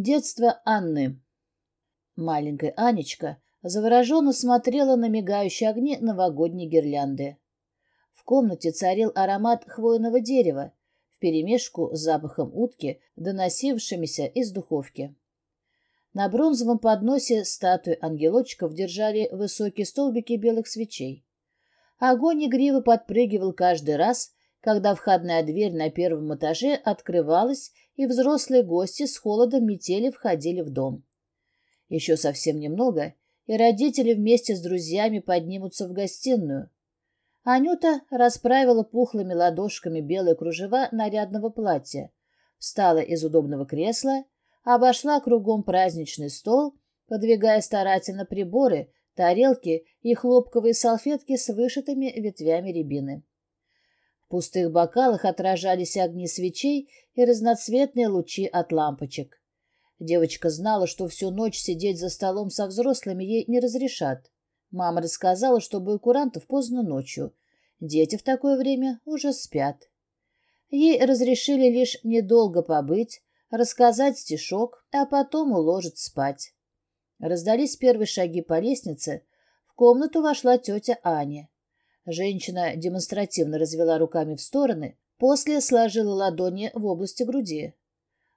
Детство Анны. Маленькая Анечка завороженно смотрела на мигающие огни новогодней гирлянды. В комнате царил аромат хвойного дерева, вперемешку с запахом утки, доносившимися из духовки. На бронзовом подносе статуи ангелочков держали высокие столбики белых свечей. Огонь игриво подпрыгивал каждый раз, когда входная дверь на первом этаже открывалась, и взрослые гости с холодом метели входили в дом. Еще совсем немного, и родители вместе с друзьями поднимутся в гостиную. Анюта расправила пухлыми ладошками белые кружева нарядного платья, встала из удобного кресла, обошла кругом праздничный стол, подвигая старательно приборы, тарелки и хлопковые салфетки с вышитыми ветвями рябины. Пустых бокалах отражались огни свечей и разноцветные лучи от лампочек. Девочка знала, что всю ночь сидеть за столом со взрослыми ей не разрешат. Мама рассказала, что бойкурантов поздно ночью. Дети в такое время уже спят. Ей разрешили лишь недолго побыть, рассказать стишок, а потом уложить спать. Раздались первые шаги по лестнице. В комнату вошла тетя Аня. Женщина демонстративно развела руками в стороны, после сложила ладони в области груди.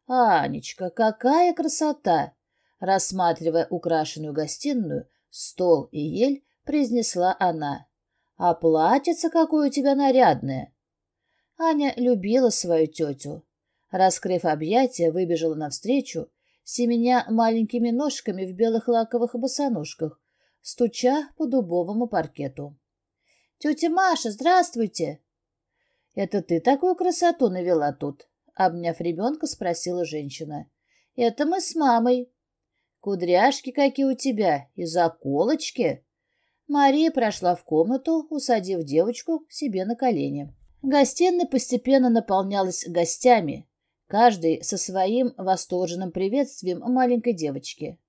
«Анечка, какая красота!» Рассматривая украшенную гостиную, стол и ель, произнесла она. «А платьице какое у тебя нарядное!» Аня любила свою тетю. Раскрыв объятия, выбежала навстречу, семеня маленькими ножками в белых лаковых босоножках, стуча по дубовому паркету. «Тетя Маша, здравствуйте!» «Это ты такую красоту навела тут?» Обняв ребенка, спросила женщина. «Это мы с мамой». «Кудряшки какие у тебя и заколочки!» Мария прошла в комнату, усадив девочку к себе на колени. Гостиная постепенно наполнялась гостями, каждый со своим восторженным приветствием маленькой девочки.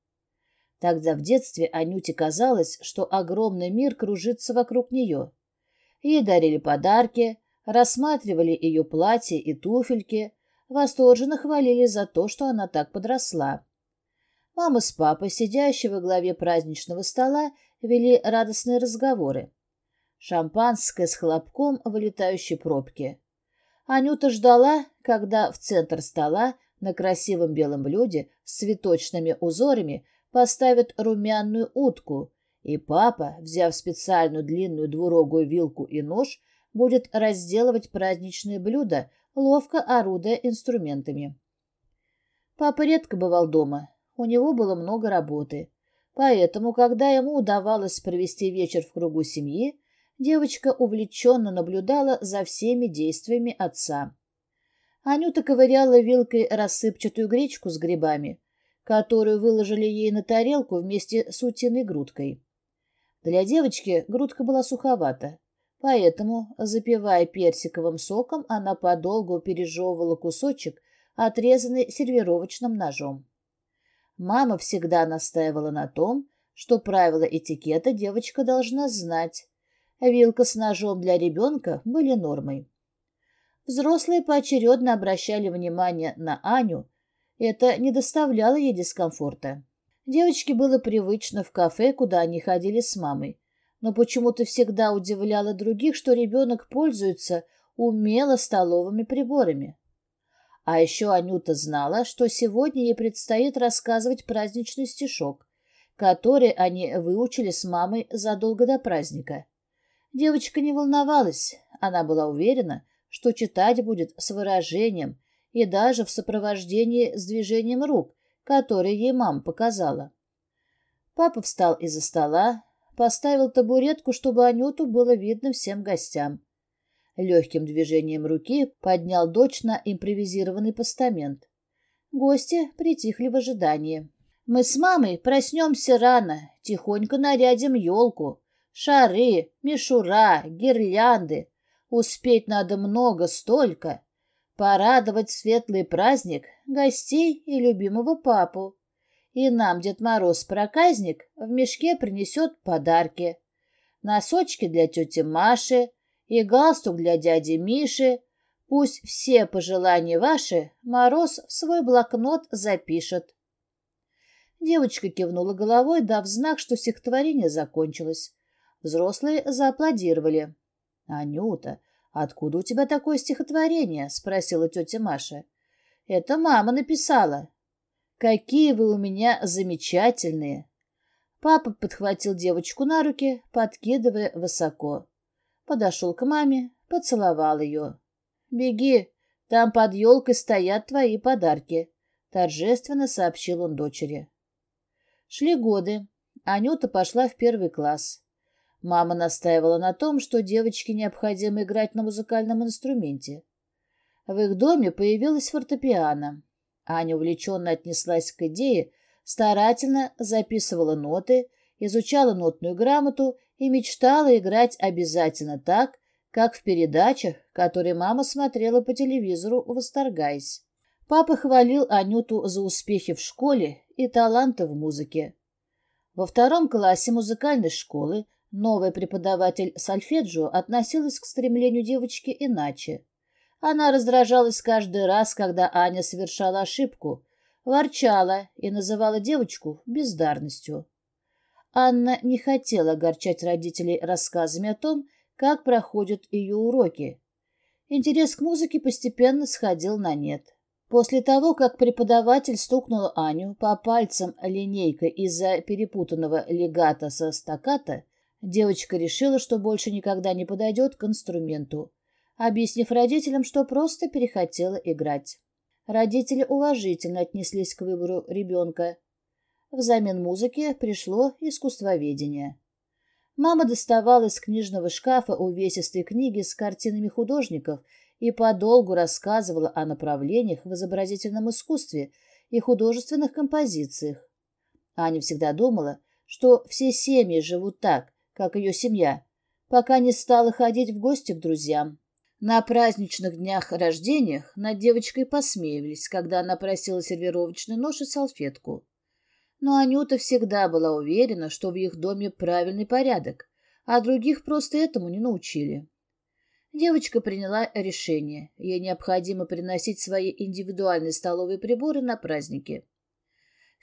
Тогда в детстве Анюте казалось, что огромный мир кружится вокруг нее. Ей дарили подарки, рассматривали ее платье и туфельки, восторженно хвалили за то, что она так подросла. Мама с папой, сидящие во главе праздничного стола, вели радостные разговоры. Шампанское с хлопком вылетающей пробки. Анюта ждала, когда в центр стола на красивом белом блюде с цветочными узорами поставят румяную утку, и папа, взяв специальную длинную двурогую вилку и нож, будет разделывать праздничные блюда, ловко орудуя инструментами. Папа редко бывал дома, у него было много работы. Поэтому, когда ему удавалось провести вечер в кругу семьи, девочка увлеченно наблюдала за всеми действиями отца. Анюта ковыряла вилкой рассыпчатую гречку с грибами, которую выложили ей на тарелку вместе с утиной грудкой. Для девочки грудка была суховата, поэтому, запивая персиковым соком, она подолгу пережевывала кусочек, отрезанный сервировочным ножом. Мама всегда настаивала на том, что правила этикета девочка должна знать. Вилка с ножом для ребенка были нормой. Взрослые поочередно обращали внимание на Аню. Это не доставляло ей дискомфорта. Девочке было привычно в кафе, куда они ходили с мамой. Но почему-то всегда удивляло других, что ребенок пользуется умело столовыми приборами. А еще Анюта знала, что сегодня ей предстоит рассказывать праздничный стишок, который они выучили с мамой задолго до праздника. Девочка не волновалась, она была уверена, что читать будет с выражением и даже в сопровождении с движением рук, который ей мама показала. Папа встал из-за стола, поставил табуретку, чтобы Анюту было видно всем гостям. Легким движением руки поднял дочь на импровизированный постамент. Гости притихли в ожидании. «Мы с мамой проснемся рано, тихонько нарядим елку. Шары, мишура, гирлянды. Успеть надо много, столько порадовать светлый праздник гостей и любимого папу. И нам Дед Мороз-проказник в мешке принесет подарки. Носочки для тети Маши и галстук для дяди Миши. Пусть все пожелания ваши Мороз в свой блокнот запишет. Девочка кивнула головой, дав знак, что стихотворение закончилось. Взрослые зааплодировали. — Анюта, откуда у тебя такое стихотворение? — спросила тетя Маша. — Это мама написала. — Какие вы у меня замечательные! Папа подхватил девочку на руки, подкидывая высоко. Подошел к маме, поцеловал ее. — Беги, там под елкой стоят твои подарки, — торжественно сообщил он дочери. Шли годы. Анюта пошла в первый класс. Мама настаивала на том, что девочке необходимо играть на музыкальном инструменте. В их доме появилась фортепиано. Аня увлеченно отнеслась к идее, старательно записывала ноты, изучала нотную грамоту и мечтала играть обязательно так, как в передачах, которые мама смотрела по телевизору, восторгаясь. Папа хвалил Анюту за успехи в школе и таланты в музыке. Во втором классе музыкальной школы новая преподаватель сольфеджио относилась к стремлению девочки иначе. Она раздражалась каждый раз, когда Аня совершала ошибку, ворчала и называла девочку бездарностью. Анна не хотела огорчать родителей рассказами о том, как проходят ее уроки. Интерес к музыке постепенно сходил на нет. После того, как преподаватель стукнула Аню по пальцам линейкой из-за перепутанного легата со стаката, девочка решила, что больше никогда не подойдет к инструменту, объяснив родителям, что просто перехотела играть. Родители уважительно отнеслись к выбору ребенка. Взамен музыки пришло искусствоведение. Мама доставала из книжного шкафа увесистые книги с картинами художников и подолгу рассказывала о направлениях в изобразительном искусстве и художественных композициях. Аня всегда думала, что все семьи живут так, как ее семья, пока не стала ходить в гости к друзьям. На праздничных днях рождениях над девочкой посмеивались, когда она просила сервировочный нож и салфетку. Но Анюта всегда была уверена, что в их доме правильный порядок, а других просто этому не научили. Девочка приняла решение. Ей необходимо приносить свои индивидуальные столовые приборы на праздники.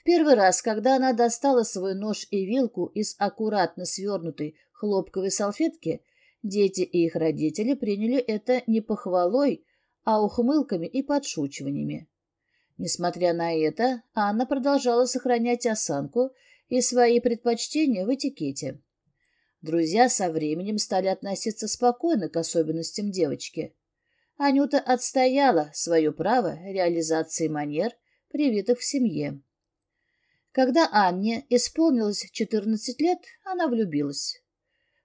В первый раз, когда она достала свой нож и вилку из аккуратно свернутой хлопковой салфетки, дети и их родители приняли это не похвалой, а ухмылками и подшучиваниями. Несмотря на это, Анна продолжала сохранять осанку и свои предпочтения в этикете. Друзья со временем стали относиться спокойно к особенностям девочки. Анюта отстояла свое право реализации манер, привитых в семье. Когда Анне исполнилось 14 лет, она влюбилась.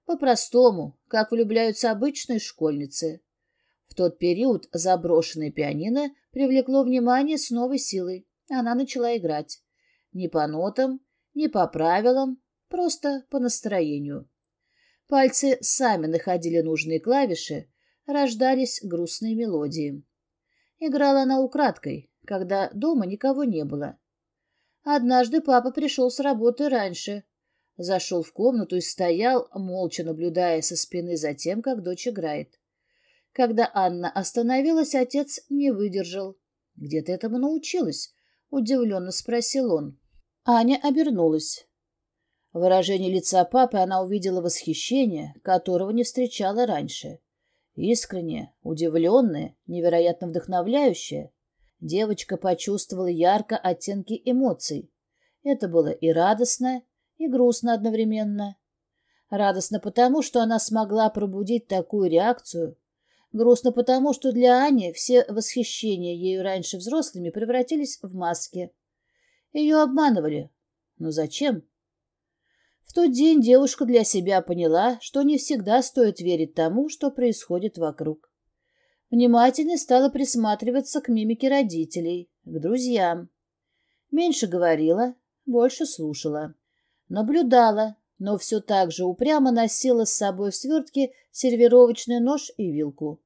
По-простому, как влюбляются обычные школьницы. В тот период заброшенное пианино привлекло внимание с новой силой. Она начала играть. Не по нотам, не по правилам, просто по настроению. Пальцы сами находили нужные клавиши, рождались грустные мелодии. Играла она украдкой, когда дома никого не было. Однажды папа пришел с работы раньше, зашел в комнату и стоял, молча наблюдая со спины за тем, как дочь играет. Когда Анна остановилась, отец не выдержал. «Где ты этому научилась?» — удивленно спросил он. Аня обернулась. В выражении лица папы она увидела восхищение, которого не встречала раньше. Искреннее, удивленное, невероятно вдохновляющее. Девочка почувствовала ярко оттенки эмоций. Это было и радостно, и грустно одновременно. Радостно потому, что она смогла пробудить такую реакцию. Грустно потому, что для Ани все восхищения ею раньше взрослыми превратились в маски. Ее обманывали. Но зачем? В тот день девушка для себя поняла, что не всегда стоит верить тому, что происходит вокруг. Внимательно стала присматриваться к мимике родителей, к друзьям. Меньше говорила, больше слушала. Наблюдала, но все так же упрямо носила с собой в свертке сервировочный нож и вилку.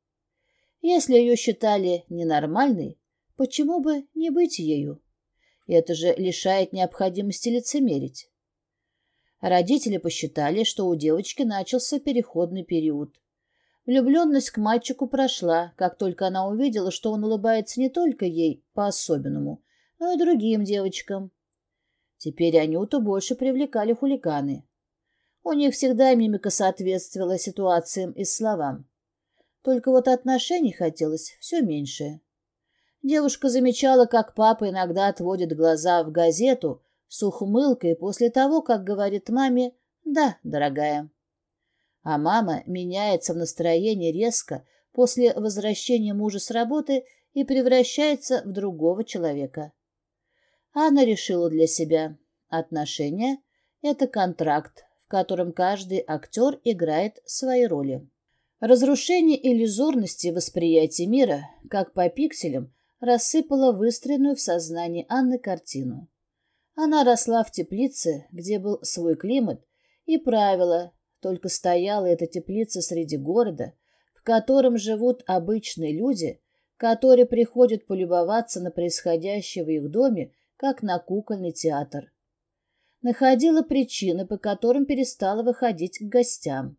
Если ее считали ненормальной, почему бы не быть ею? Это же лишает необходимости лицемерить. Родители посчитали, что у девочки начался переходный период. Влюбленность к мальчику прошла, как только она увидела, что он улыбается не только ей по-особенному, но и другим девочкам. Теперь Анюту больше привлекали хулиганы. У них всегда мимика соответствовала ситуациям и словам. Только вот отношений хотелось все меньше. Девушка замечала, как папа иногда отводит глаза в газету с ухмылкой после того, как говорит маме «Да, дорогая». А мама меняется в настроении резко после возвращения мужа с работы и превращается в другого человека. Анна решила для себя отношения — это контракт, в котором каждый актер играет свои роли. Разрушение иллюзорности восприятия мира, как по пикселям, рассыпало выстроенную в сознании Анны картину. Она росла в теплице, где был свой климат и правила, только стояла эта теплица среди города, в котором живут обычные люди, которые приходят полюбоваться на происходящее в их доме, как на кукольный театр. Находила причины, по которым перестала выходить к гостям.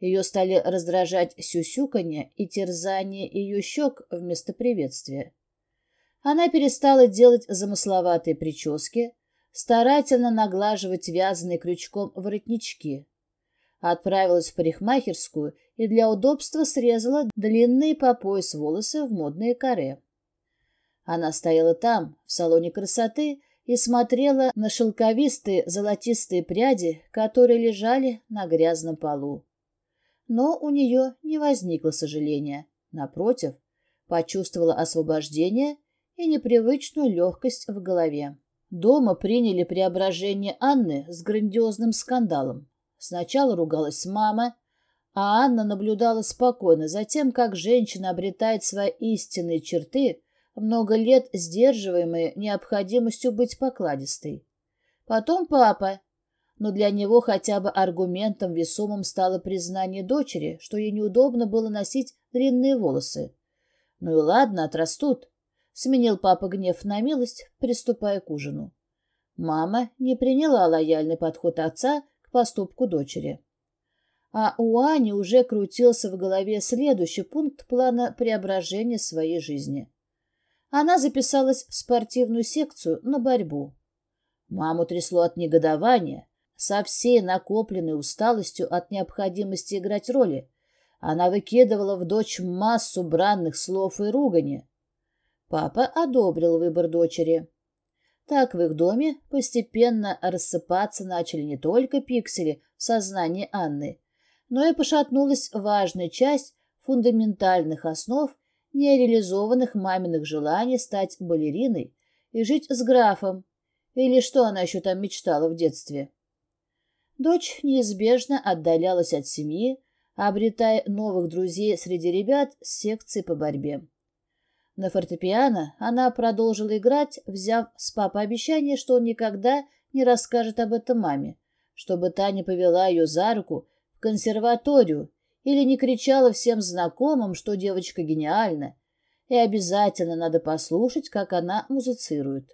Ее стали раздражать сюсюканье и терзание ее щек вместо приветствия. Она перестала делать замысловатые прически, старательно наглаживать вязаные крючком воротнички. Отправилась в парикмахерскую и для удобства срезала длинные по пояс волосы в модные каре. Она стояла там, в салоне красоты, и смотрела на шелковистые золотистые пряди, которые лежали на грязном полу. Но у нее не возникло сожаления. Напротив, почувствовала освобождение и непривычную легкость в голове. Дома приняли преображение Анны с грандиозным скандалом. Сначала ругалась мама, а Анна наблюдала спокойно за тем, как женщина обретает свои истинные черты, много лет сдерживаемые необходимостью быть покладистой. Потом папа, но для него хотя бы аргументом весомым стало признание дочери, что ей неудобно было носить длинные волосы. Ну и ладно, отрастут. Сменил папа гнев на милость, приступая к ужину. Мама не приняла лояльный подход отца поступку дочери. А у Ани уже крутился в голове следующий пункт плана преображения своей жизни. Она записалась в спортивную секцию на борьбу. Маму трясло от негодования, со всей накопленной усталостью от необходимости играть роли. Она выкидывала в дочь массу бранных слов и ругани. Папа одобрил выбор дочери. Так в их доме постепенно рассыпаться начали не только пиксели в сознании Анны, но и пошатнулась важная часть фундаментальных основ нереализованных маминых желаний стать балериной и жить с графом, или что она еще там мечтала в детстве. Дочь неизбежно отдалялась от семьи, обретая новых друзей среди ребят с секции по борьбе. На фортепиано она продолжила играть, взяв с папы обещание, что он никогда не расскажет об этом маме, чтобы та не повела ее за руку в консерваторию или не кричала всем знакомым, что девочка гениальна, и обязательно надо послушать, как она музицирует.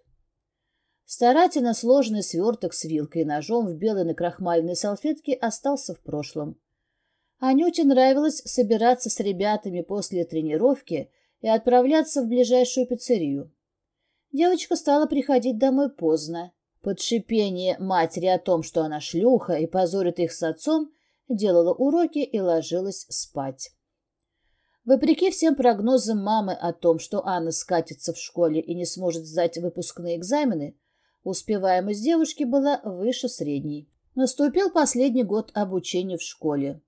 Старательно сложенный сверток с вилкой и ножом в белой накрахмаленной салфетке остался в прошлом. Анюте нравилось собираться с ребятами после тренировки и отправляться в ближайшую пиццерию. Девочка стала приходить домой поздно. Под шипение матери о том, что она шлюха и позорит их с отцом, делала уроки и ложилась спать. Вопреки всем прогнозам мамы о том, что Анна скатится в школе и не сможет сдать выпускные экзамены, успеваемость девушки была выше средней. Наступил последний год обучения в школе.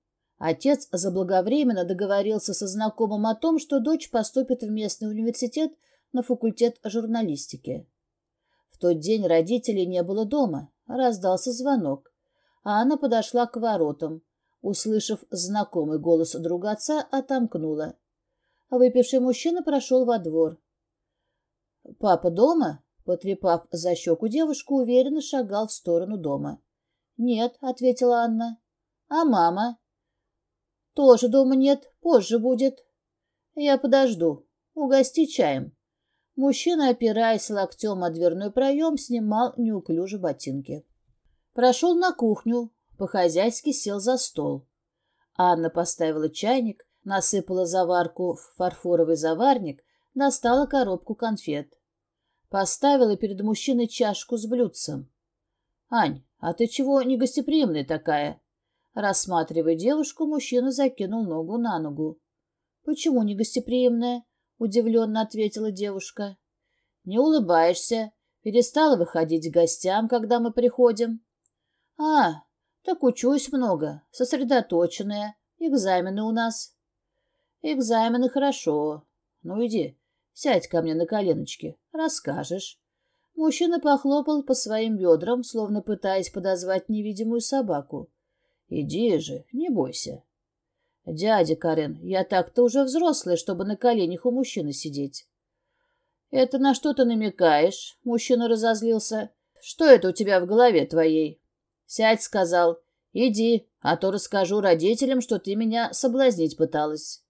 Отец заблаговременно договорился со знакомым о том, что дочь поступит в местный университет на факультет журналистики. В тот день родителей не было дома, раздался звонок, а она подошла к воротам, услышав знакомый голос друга отца, отомкнула. Выпивший мужчина прошел во двор. «Папа дома?» — потрепав за щеку девушку, уверенно шагал в сторону дома. «Нет», — ответила Анна. «А мама?» Тоже дома нет, позже будет. Я подожду. Угости чаем. Мужчина, опираясь локтем о дверной проем, снимал неуклюже ботинки. Прошел на кухню, по-хозяйски сел за стол. Анна поставила чайник, насыпала заварку в фарфоровый заварник, достала коробку конфет. Поставила перед мужчиной чашку с блюдцем. «Ань, а ты чего негостеприимная такая?» Рассматривая девушку, мужчина закинул ногу на ногу. «Почему негостеприимная?» — удивленно ответила девушка. «Не улыбаешься. Перестала выходить к гостям, когда мы приходим». «А, так учусь много, сосредоточенная. Экзамены у нас». «Экзамены хорошо. Ну иди, сядь ко мне на коленочки, расскажешь». Мужчина похлопал по своим бедрам, словно пытаясь подозвать невидимую собаку. «Иди же, не бойся». «Дядя Карен, я так-то уже взрослая, чтобы на коленях у мужчины сидеть». «Это на что ты намекаешь?» — мужчина разозлился. «Что это у тебя в голове твоей?» «Сядь», — сказал. «Иди, а то расскажу родителям, что ты меня соблазнить пыталась».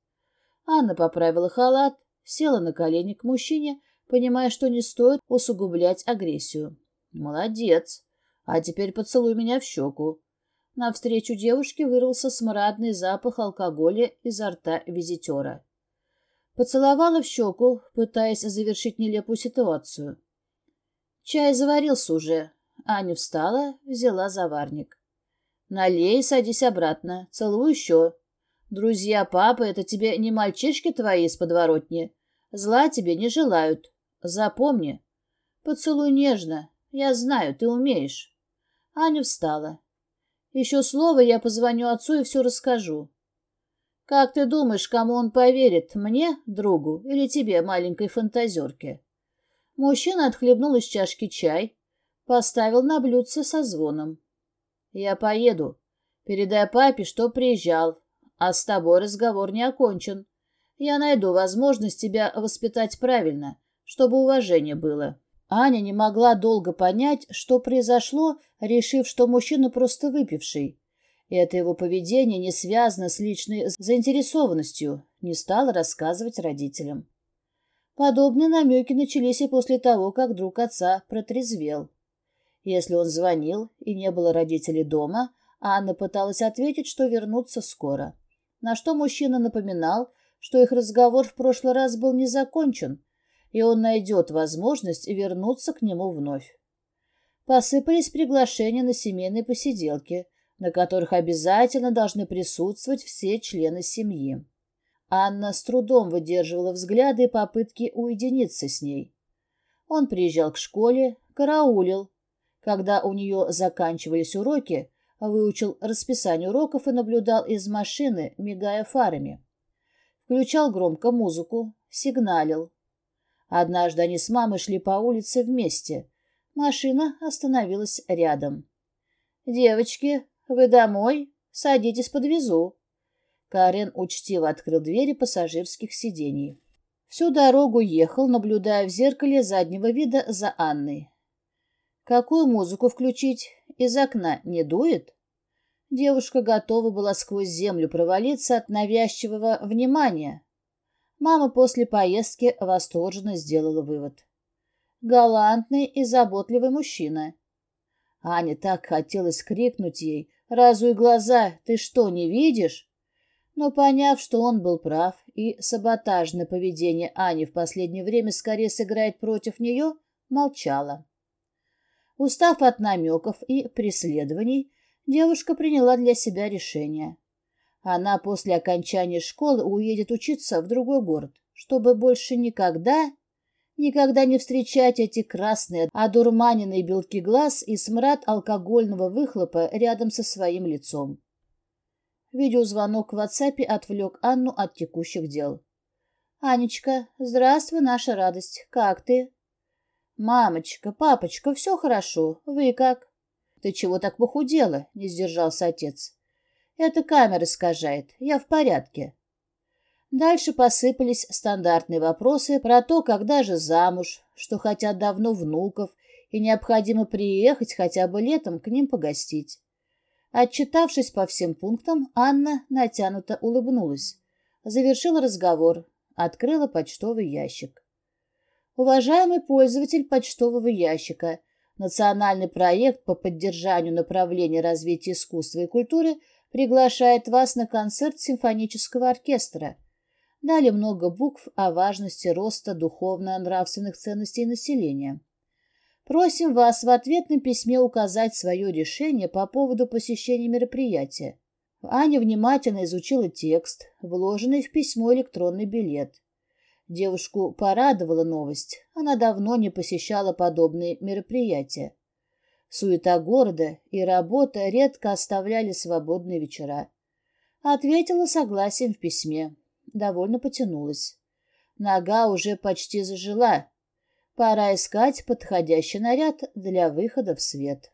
Анна поправила халат, села на колени к мужчине, понимая, что не стоит усугублять агрессию. «Молодец. А теперь поцелуй меня в щеку». Навстречу девушке вырвался смрадный запах алкоголя изо рта визитера. Поцеловала в щеку, пытаясь завершить нелепую ситуацию. Чай заварился уже. Аня встала, взяла заварник. «Налей, садись обратно. Целую еще. Друзья папы — это тебе не мальчишки твои из подворотни. Зла тебе не желают. Запомни. Поцелуй нежно. Я знаю, ты умеешь». Аня встала. Еще слово, я позвоню отцу и все расскажу. Как ты думаешь, кому он поверит, мне, другу, или тебе, маленькой фантазерке? Мужчина отхлебнул из чашки чай, поставил на блюдце со звоном. Я поеду. Передай папе, что приезжал, а с тобой разговор не окончен. Я найду возможность тебя воспитать правильно, чтобы уважение было. Аня не могла долго понять, что произошло, решив, что мужчина просто выпивший. Это его поведение не связано с личной заинтересованностью, не стала рассказывать родителям. Подобные намеки начались и после того, как друг отца протрезвел. Если он звонил и не было родителей дома, Анна пыталась ответить, что вернуться скоро. На что мужчина напоминал, что их разговор в прошлый раз был не закончен, и он найдет возможность вернуться к нему вновь. Посыпались приглашения на семейные посиделки, на которых обязательно должны присутствовать все члены семьи. Анна с трудом выдерживала взгляды и попытки уединиться с ней. Он приезжал к школе, караулил. Когда у нее заканчивались уроки, выучил расписание уроков и наблюдал из машины, мигая фарами. Включал громко музыку, сигналил. Однажды они с мамой шли по улице вместе. Машина остановилась рядом. «Девочки, вы домой? Садитесь, подвезу». Карен учтиво открыл двери пассажирских сидений. Всю дорогу ехал, наблюдая в зеркале заднего вида за Анной. «Какую музыку включить? Из окна не дует?» Девушка готова была сквозь землю провалиться от навязчивого внимания, Мама после поездки восторженно сделала вывод. Галантный и заботливый мужчина. Ане так хотелось крикнуть ей «Разуй глаза, ты что, не видишь?» Но поняв, что он был прав, и саботажное поведение Ани в последнее время скорее сыграет против нее, молчала. Устав от намеков и преследований, девушка приняла для себя решение. Она после окончания школы уедет учиться в другой город, чтобы больше никогда, никогда не встречать эти красные, одурманенные белки глаз и смрад алкогольного выхлопа рядом со своим лицом. Видеозвонок в WhatsApp отвлек Анну от текущих дел. «Анечка, здравствуй, наша радость. Как ты?» «Мамочка, папочка, все хорошо. Вы как?» «Ты чего так похудела?» — не сдержался отец. Это камера искажает. Я в порядке. Дальше посыпались стандартные вопросы про то, когда же замуж, что хотят давно внуков, и необходимо приехать хотя бы летом к ним погостить. Отчитавшись по всем пунктам, Анна натянуто улыбнулась. Завершила разговор, открыла почтовый ящик. Уважаемый пользователь почтового ящика, национальный проект по поддержанию направления развития искусства и культуры – приглашает вас на концерт симфонического оркестра. Дали много букв о важности роста духовно-нравственных ценностей населения. Просим вас в ответном письме указать свое решение по поводу посещения мероприятия. Аня внимательно изучила текст, вложенный в письмо электронный билет. Девушку порадовала новость. Она давно не посещала подобные мероприятия. Суета города и работа редко оставляли свободные вечера. Ответила согласием в письме. Довольно потянулась. Нога уже почти зажила. Пора искать подходящий наряд для выхода в свет.